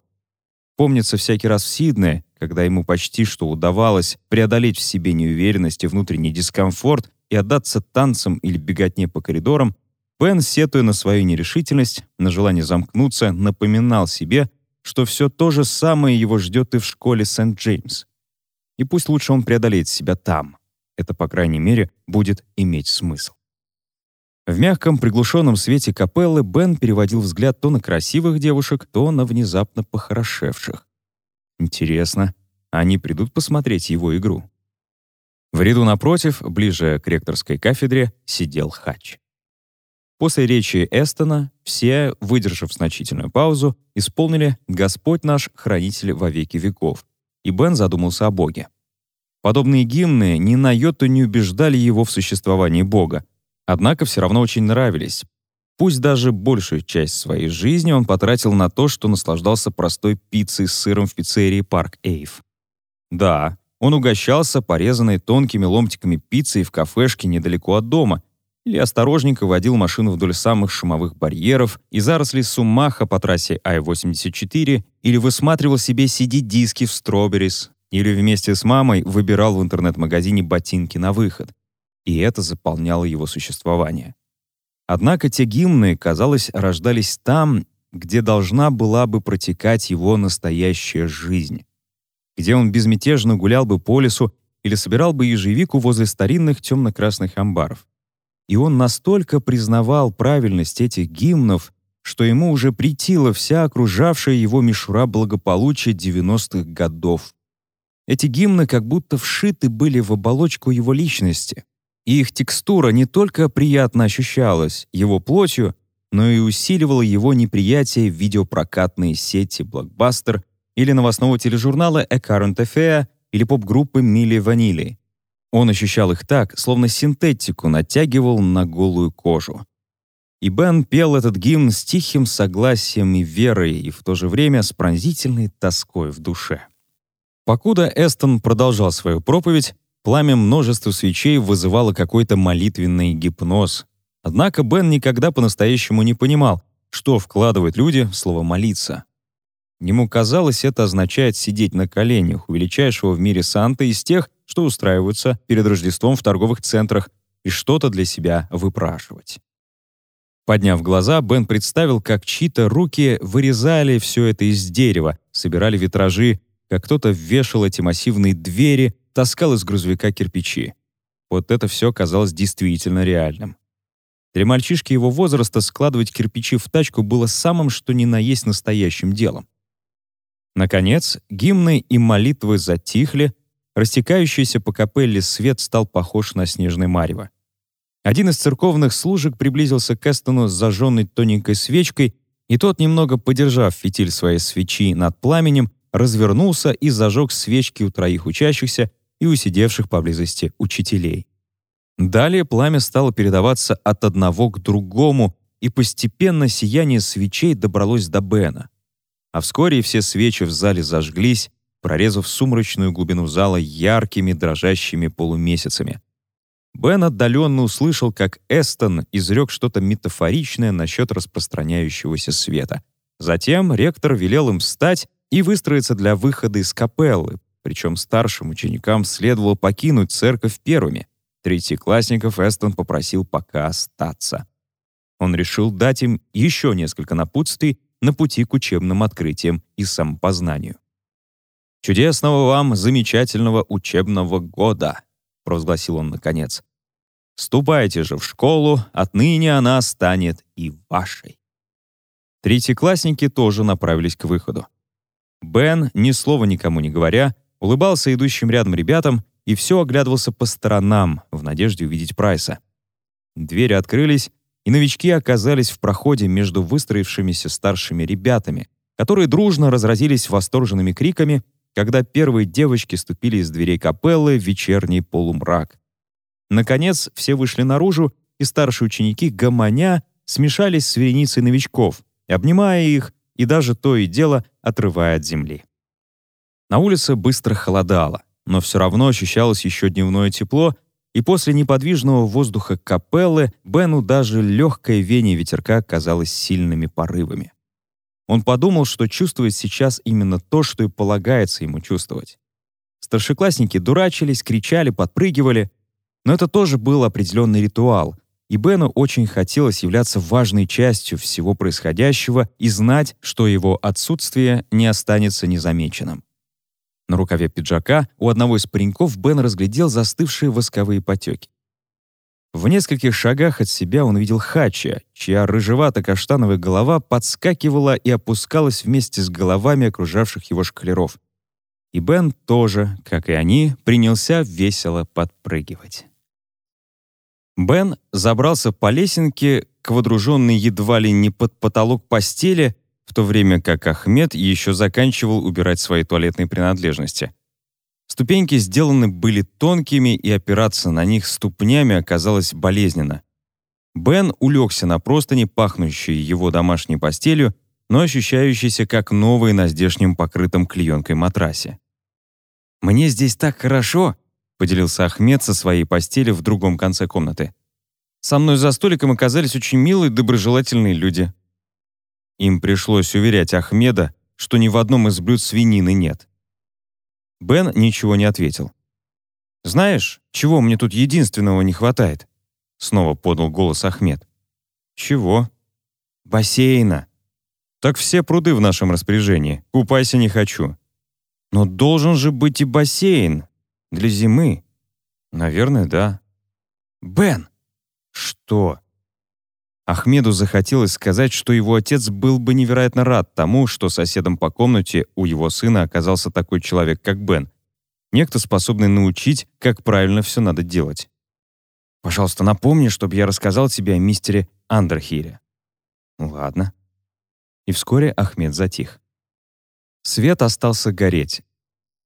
Помнится всякий раз в Сиднее, когда ему почти что удавалось преодолеть в себе неуверенность и внутренний дискомфорт и отдаться танцам или беготне по коридорам, Бен, сетуя на свою нерешительность, на желание замкнуться, напоминал себе, что все то же самое его ждет и в школе Сент-Джеймс. И пусть лучше он преодолеет себя там. Это, по крайней мере, будет иметь смысл. В мягком приглушенном свете капеллы Бен переводил взгляд то на красивых девушек, то на внезапно похорошевших. Интересно, они придут посмотреть его игру? В ряду напротив, ближе к ректорской кафедре, сидел Хач. После речи Эстона все, выдержав значительную паузу, исполнили «Господь наш, хранитель во веки веков», и Бен задумался о Боге. Подобные гимны ни на йоту не убеждали его в существовании Бога, однако все равно очень нравились, Пусть даже большую часть своей жизни он потратил на то, что наслаждался простой пиццей с сыром в пиццерии «Парк Эйв». Да, он угощался порезанной тонкими ломтиками пиццей в кафешке недалеко от дома или осторожненько водил машину вдоль самых шумовых барьеров и зарослей сумаха по трассе Ай-84 или высматривал себе CD-диски в Strawberries или вместе с мамой выбирал в интернет-магазине ботинки на выход. И это заполняло его существование. Однако те гимны, казалось, рождались там, где должна была бы протекать его настоящая жизнь, где он безмятежно гулял бы по лесу или собирал бы ежевику возле старинных темно-красных амбаров. И он настолько признавал правильность этих гимнов, что ему уже притила вся окружавшая его мишура благополучия 90-х годов. Эти гимны как будто вшиты были в оболочку его личности — и их текстура не только приятно ощущалась его плотью, но и усиливала его неприятие в видеопрокатные сети Blockbuster или новостного тележурнала A Current Affair или поп-группы Милли Ванили. Он ощущал их так, словно синтетику натягивал на голую кожу. И Бен пел этот гимн с тихим согласием и верой, и в то же время с пронзительной тоской в душе. Покуда Эстон продолжал свою проповедь, Пламя множества свечей вызывало какой-то молитвенный гипноз. Однако Бен никогда по-настоящему не понимал, что вкладывают люди в слово «молиться». Ему казалось, это означает сидеть на коленях у величайшего в мире Санты из тех, что устраиваются перед Рождеством в торговых центрах и что-то для себя выпрашивать. Подняв глаза, Бен представил, как чьи-то руки вырезали все это из дерева, собирали витражи, как кто-то вешал эти массивные двери, таскал из грузовика кирпичи. Вот это все казалось действительно реальным. Для мальчишки его возраста складывать кирпичи в тачку было самым что ни на есть настоящим делом. Наконец, гимны и молитвы затихли, растекающийся по капелле свет стал похож на снежное марево. Один из церковных служек приблизился к Эстону с зажженной тоненькой свечкой, и тот, немного подержав фитиль своей свечи над пламенем, развернулся и зажег свечки у троих учащихся и у сидевших поблизости учителей. Далее пламя стало передаваться от одного к другому, и постепенно сияние свечей добралось до Бена. А вскоре все свечи в зале зажглись, прорезав сумрачную глубину зала яркими дрожащими полумесяцами. Бен отдаленно услышал, как Эстон изрек что-то метафоричное насчет распространяющегося света. Затем ректор велел им встать и выстроиться для выхода из капеллы, причем старшим ученикам следовало покинуть церковь первыми. Третьеклассников Эстон попросил пока остаться. Он решил дать им еще несколько напутствий на пути к учебным открытиям и самопознанию. «Чудесного вам, замечательного учебного года!» — провозгласил он наконец. «Ступайте же в школу, отныне она станет и вашей». Третьеклассники тоже направились к выходу. Бен, ни слова никому не говоря, улыбался идущим рядом ребятам и все оглядывался по сторонам в надежде увидеть Прайса. Двери открылись, и новички оказались в проходе между выстроившимися старшими ребятами, которые дружно разразились восторженными криками, когда первые девочки ступили из дверей капеллы в вечерний полумрак. Наконец, все вышли наружу, и старшие ученики, гомоня, смешались с вереницей новичков, обнимая их и даже то и дело отрывая от земли. На улице быстро холодало но все равно ощущалось еще дневное тепло, и после неподвижного воздуха капеллы Бену даже легкое веяние ветерка казалось сильными порывами. Он подумал, что чувствует сейчас именно то, что и полагается ему чувствовать. Старшеклассники дурачились, кричали, подпрыгивали, но это тоже был определенный ритуал, и Бену очень хотелось являться важной частью всего происходящего и знать, что его отсутствие не останется незамеченным. На рукаве пиджака у одного из пареньков Бен разглядел застывшие восковые потеки. В нескольких шагах от себя он видел Хача, чья рыжевато-каштановая голова подскакивала и опускалась вместе с головами окружавших его шкалеров. И Бен тоже, как и они, принялся весело подпрыгивать. Бен забрался по лесенке к водруженной едва ли не под потолок постели в то время как Ахмед еще заканчивал убирать свои туалетные принадлежности. Ступеньки сделаны были тонкими, и опираться на них ступнями оказалось болезненно. Бен улегся на простыни, пахнущие его домашней постелью, но ощущающейся как новый на здешнем покрытом клеенкой матрасе. «Мне здесь так хорошо», — поделился Ахмед со своей постели в другом конце комнаты. «Со мной за столиком оказались очень милые, доброжелательные люди. Им пришлось уверять Ахмеда, что ни в одном из блюд свинины нет. Бен ничего не ответил. «Знаешь, чего мне тут единственного не хватает?» Снова подал голос Ахмед. «Чего?» «Бассейна». «Так все пруды в нашем распоряжении. Купайся не хочу». «Но должен же быть и бассейн. Для зимы». «Наверное, да». «Бен!» «Что?» Ахмеду захотелось сказать, что его отец был бы невероятно рад тому, что соседом по комнате у его сына оказался такой человек, как Бен. Некто, способный научить, как правильно все надо делать. «Пожалуйста, напомни, чтобы я рассказал тебе о мистере Андерхире». «Ладно». И вскоре Ахмед затих. Свет остался гореть.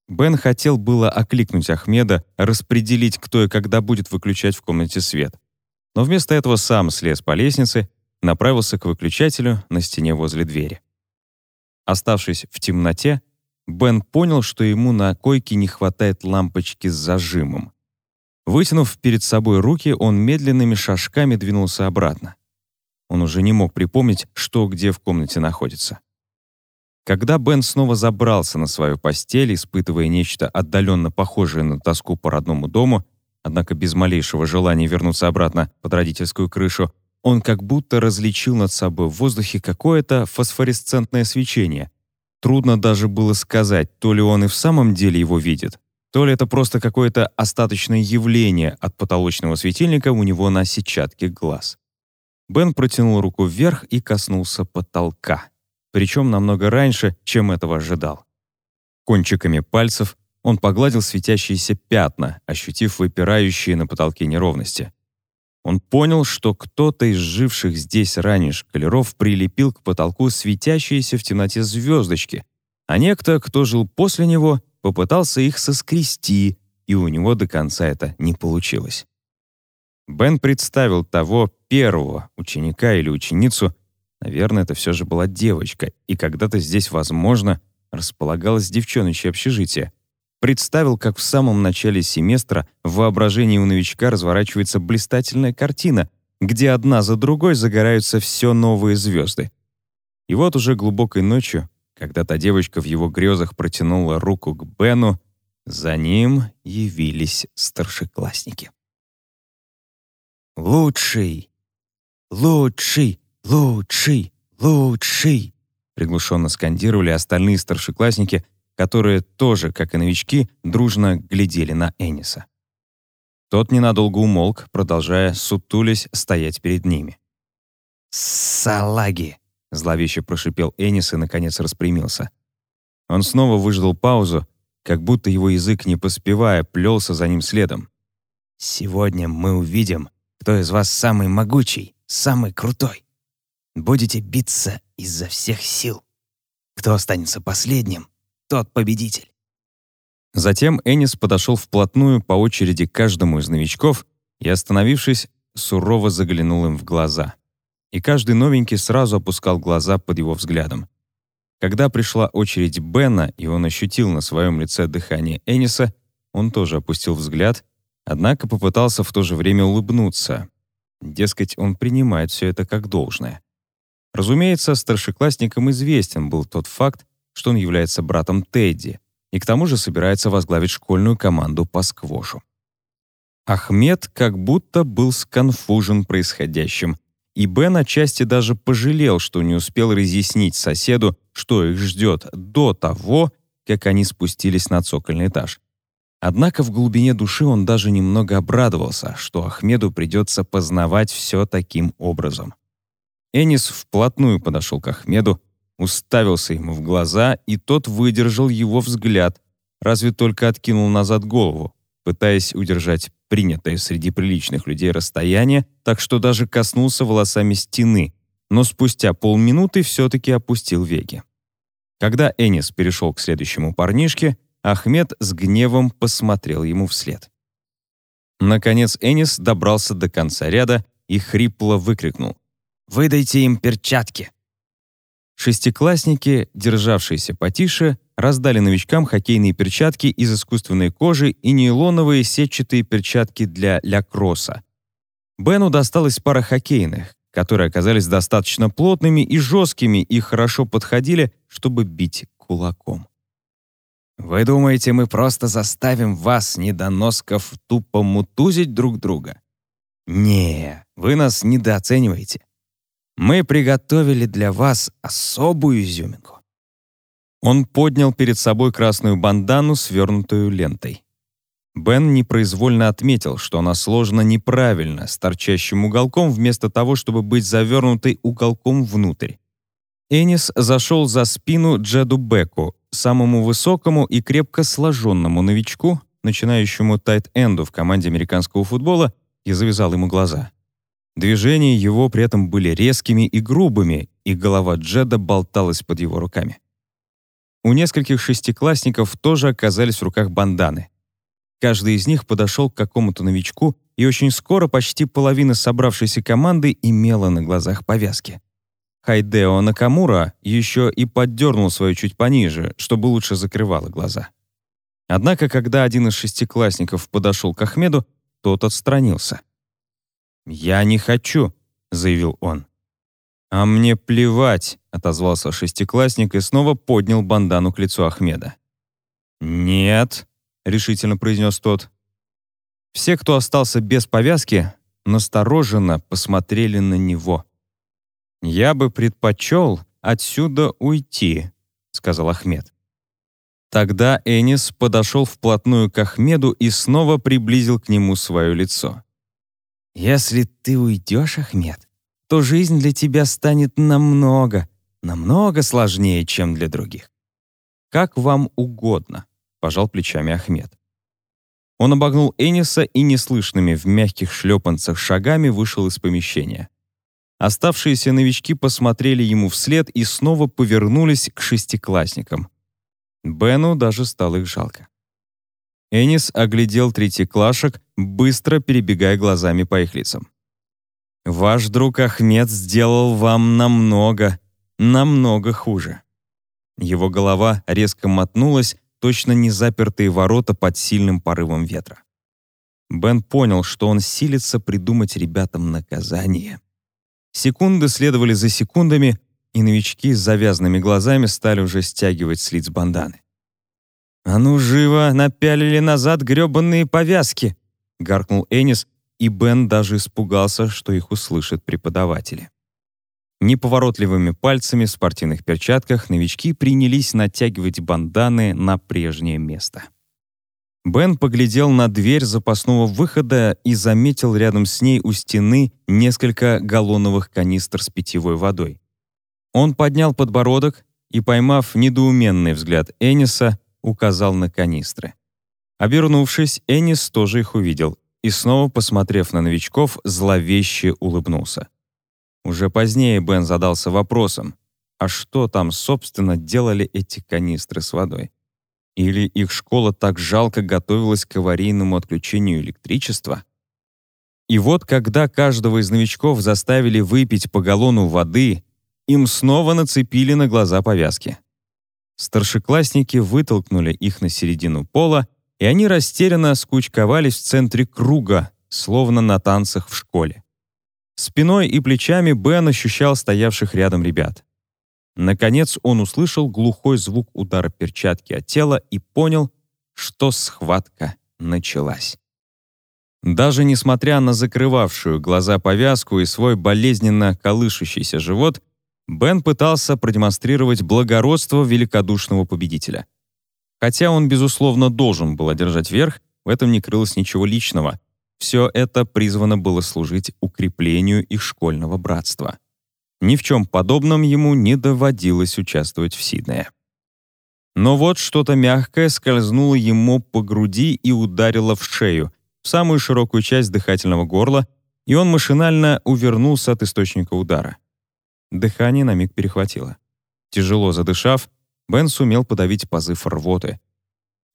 Бен хотел было окликнуть Ахмеда, распределить, кто и когда будет выключать в комнате свет но вместо этого сам слез по лестнице, направился к выключателю на стене возле двери. Оставшись в темноте, Бен понял, что ему на койке не хватает лампочки с зажимом. Вытянув перед собой руки, он медленными шажками двинулся обратно. Он уже не мог припомнить, что где в комнате находится. Когда Бен снова забрался на свою постель, испытывая нечто отдаленно похожее на тоску по родному дому, однако без малейшего желания вернуться обратно под родительскую крышу, он как будто различил над собой в воздухе какое-то фосфоресцентное свечение. Трудно даже было сказать, то ли он и в самом деле его видит, то ли это просто какое-то остаточное явление от потолочного светильника у него на сетчатке глаз. Бен протянул руку вверх и коснулся потолка, причем намного раньше, чем этого ожидал. Кончиками пальцев он погладил светящиеся пятна, ощутив выпирающие на потолке неровности. Он понял, что кто-то из живших здесь ранее шкалеров прилепил к потолку светящиеся в темноте звездочки, а некто, кто жил после него, попытался их соскрести, и у него до конца это не получилось. Бен представил того первого ученика или ученицу, наверное, это все же была девочка, и когда-то здесь, возможно, располагалось девчоночье общежитие, представил, как в самом начале семестра в воображении у новичка разворачивается блистательная картина, где одна за другой загораются все новые звезды. И вот уже глубокой ночью, когда та девочка в его грезах протянула руку к Бену, за ним явились старшеклассники. «Лучший! Лучший! Лучший! Лучший!» приглушенно скандировали остальные старшеклассники, которые тоже, как и новички, дружно глядели на Эниса. Тот ненадолго умолк, продолжая, сутулясь, стоять перед ними. «Салаги!» — зловеще прошипел Энис и, наконец, распрямился. Он снова выждал паузу, как будто его язык, не поспевая, плелся за ним следом. «Сегодня мы увидим, кто из вас самый могучий, самый крутой. Будете биться изо всех сил. Кто останется последним, тот победитель. Затем Энис подошел вплотную по очереди к каждому из новичков и, остановившись, сурово заглянул им в глаза. И каждый новенький сразу опускал глаза под его взглядом. Когда пришла очередь Бена, и он ощутил на своем лице дыхание Эниса, он тоже опустил взгляд, однако попытался в то же время улыбнуться. Дескать, он принимает все это как должное. Разумеется, старшеклассникам известен был тот факт, что он является братом Тедди и к тому же собирается возглавить школьную команду по сквошу. Ахмед как будто был сконфужен происходящим, и Бен отчасти даже пожалел, что не успел разъяснить соседу, что их ждет до того, как они спустились на цокольный этаж. Однако в глубине души он даже немного обрадовался, что Ахмеду придется познавать все таким образом. Энис вплотную подошел к Ахмеду, уставился ему в глаза, и тот выдержал его взгляд, разве только откинул назад голову, пытаясь удержать принятое среди приличных людей расстояние, так что даже коснулся волосами стены, но спустя полминуты все-таки опустил веки. Когда Энис перешел к следующему парнишке, Ахмед с гневом посмотрел ему вслед. Наконец Энис добрался до конца ряда и хрипло выкрикнул. «Выдайте им перчатки!» Шестиклассники, державшиеся потише, раздали новичкам хоккейные перчатки из искусственной кожи и нейлоновые сетчатые перчатки для лякросса. Бену досталась пара хоккейных, которые оказались достаточно плотными и жесткими и хорошо подходили, чтобы бить кулаком. «Вы думаете, мы просто заставим вас, недоносков, тупо мутузить друг друга? Не, вы нас недооцениваете мы приготовили для вас особую изюминку». Он поднял перед собой красную бандану, свернутую лентой. Бен непроизвольно отметил, что она сложена неправильно, с торчащим уголком, вместо того, чтобы быть завернутой уголком внутрь. Энис зашел за спину Джеду Беку, самому высокому и крепко сложенному новичку, начинающему тайт-энду в команде американского футбола, и завязал ему глаза. Движения его при этом были резкими и грубыми, и голова Джеда болталась под его руками. У нескольких шестиклассников тоже оказались в руках банданы. Каждый из них подошел к какому-то новичку, и очень скоро почти половина собравшейся команды имела на глазах повязки. Хайдео Накамура еще и поддернул свою чуть пониже, чтобы лучше закрывало глаза. Однако, когда один из шестиклассников подошел к Ахмеду, тот отстранился. «Я не хочу», — заявил он. «А мне плевать», — отозвался шестиклассник и снова поднял бандану к лицу Ахмеда. «Нет», — решительно произнес тот. Все, кто остался без повязки, настороженно посмотрели на него. «Я бы предпочел отсюда уйти», — сказал Ахмед. Тогда Энис подошел вплотную к Ахмеду и снова приблизил к нему свое лицо. «Если ты уйдешь, Ахмед, то жизнь для тебя станет намного, намного сложнее, чем для других. Как вам угодно, пожал плечами Ахмед. Он обогнул Эниса и неслышными в мягких шлепанцах шагами вышел из помещения. Оставшиеся новички посмотрели ему вслед и снова повернулись к шестиклассникам. Бену даже стало их жалко. Энис оглядел третьеклашек, быстро перебегая глазами по их лицам. Ваш друг Ахмед сделал вам намного, намного хуже. Его голова резко мотнулась, точно не запертые ворота под сильным порывом ветра. Бен понял, что он силится придумать ребятам наказание. Секунды следовали за секундами, и новички с завязанными глазами стали уже стягивать с лиц банданы. «А ну живо, напялили назад грёбаные повязки!» — гаркнул Энис, и Бен даже испугался, что их услышат преподаватели. Неповоротливыми пальцами в спортивных перчатках новички принялись натягивать банданы на прежнее место. Бен поглядел на дверь запасного выхода и заметил рядом с ней у стены несколько галлоновых канистр с питьевой водой. Он поднял подбородок и, поймав недоуменный взгляд Эниса, указал на канистры. Обернувшись, Энис тоже их увидел и снова, посмотрев на новичков, зловеще улыбнулся. Уже позднее Бен задался вопросом, а что там, собственно, делали эти канистры с водой? Или их школа так жалко готовилась к аварийному отключению электричества? И вот когда каждого из новичков заставили выпить по галлону воды, им снова нацепили на глаза повязки. Старшеклассники вытолкнули их на середину пола и они растерянно скучковались в центре круга, словно на танцах в школе. Спиной и плечами Бен ощущал стоявших рядом ребят. Наконец он услышал глухой звук удара перчатки от тела и понял, что схватка началась. Даже несмотря на закрывавшую глаза повязку и свой болезненно колышущийся живот, Бен пытался продемонстрировать благородство великодушного победителя. Хотя он, безусловно, должен был одержать верх, в этом не крылось ничего личного. Все это призвано было служить укреплению их школьного братства. Ни в чем подобном ему не доводилось участвовать в Сиднее. Но вот что-то мягкое скользнуло ему по груди и ударило в шею, в самую широкую часть дыхательного горла, и он машинально увернулся от источника удара. Дыхание на миг перехватило. Тяжело задышав, Бен сумел подавить позыв рвоты.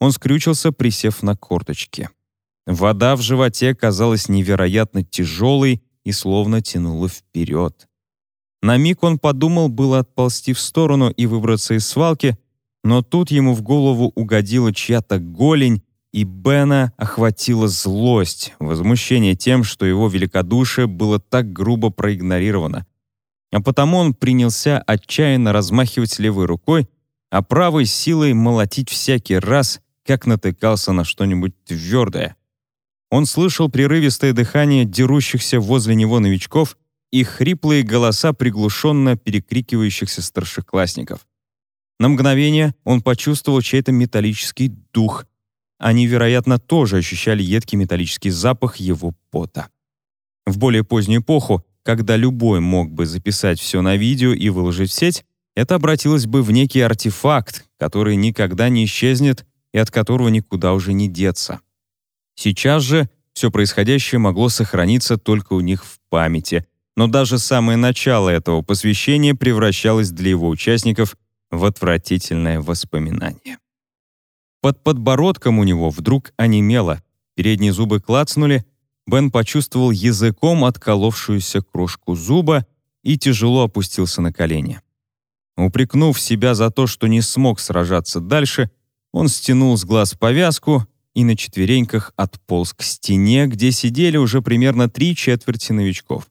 Он скрючился, присев на корточки. Вода в животе казалась невероятно тяжелой и словно тянула вперед. На миг он подумал было отползти в сторону и выбраться из свалки, но тут ему в голову угодила чья-то голень, и Бена охватила злость, возмущение тем, что его великодушие было так грубо проигнорировано. А потому он принялся отчаянно размахивать левой рукой, а правой силой молотить всякий раз, как натыкался на что-нибудь твердое. Он слышал прерывистое дыхание дерущихся возле него новичков и хриплые голоса приглушенно перекрикивающихся старшеклассников. На мгновение он почувствовал чей-то металлический дух. Они, вероятно, тоже ощущали едкий металлический запах его пота. В более позднюю эпоху, когда любой мог бы записать все на видео и выложить в сеть, это обратилось бы в некий артефакт, который никогда не исчезнет и от которого никуда уже не деться. Сейчас же все происходящее могло сохраниться только у них в памяти, но даже самое начало этого посвящения превращалось для его участников в отвратительное воспоминание. Под подбородком у него вдруг онемело, передние зубы клацнули, Бен почувствовал языком отколовшуюся крошку зуба и тяжело опустился на колени. Упрекнув себя за то, что не смог сражаться дальше, он стянул с глаз повязку и на четвереньках отполз к стене, где сидели уже примерно три четверти новичков.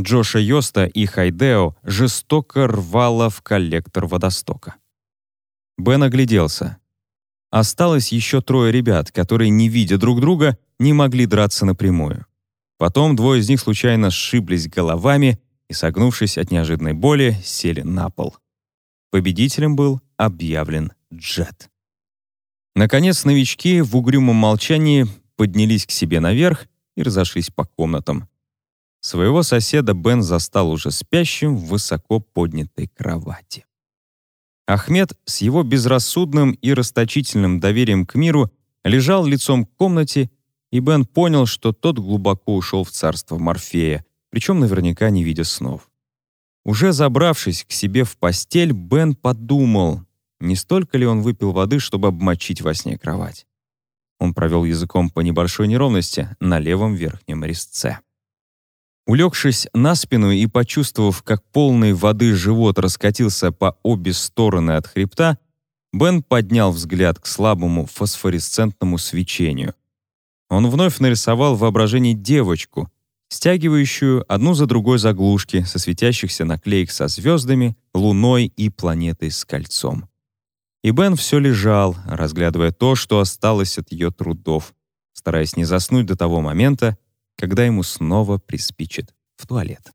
Джоша Йоста и Хайдео жестоко рвало в коллектор водостока. Бен огляделся. Осталось еще трое ребят, которые, не видя друг друга, не могли драться напрямую. Потом двое из них случайно сшиблись головами и, согнувшись от неожиданной боли, сели на пол. Победителем был объявлен Джет. Наконец новички в угрюмом молчании поднялись к себе наверх и разошлись по комнатам. Своего соседа Бен застал уже спящим в высоко поднятой кровати. Ахмед с его безрассудным и расточительным доверием к миру лежал лицом к комнате, и Бен понял, что тот глубоко ушел в царство Морфея, причем наверняка не видя снов. Уже забравшись к себе в постель, Бен подумал, не столько ли он выпил воды, чтобы обмочить во сне кровать. Он провел языком по небольшой неровности на левом верхнем резце. Улегшись на спину и почувствовав, как полный воды живот раскатился по обе стороны от хребта, Бен поднял взгляд к слабому фосфоресцентному свечению. Он вновь нарисовал в воображении девочку, стягивающую одну за другой заглушки со светящихся наклеек со звездами, луной и планетой с кольцом. И Бен все лежал, разглядывая то, что осталось от ее трудов, стараясь не заснуть до того момента, когда ему снова приспичит в туалет.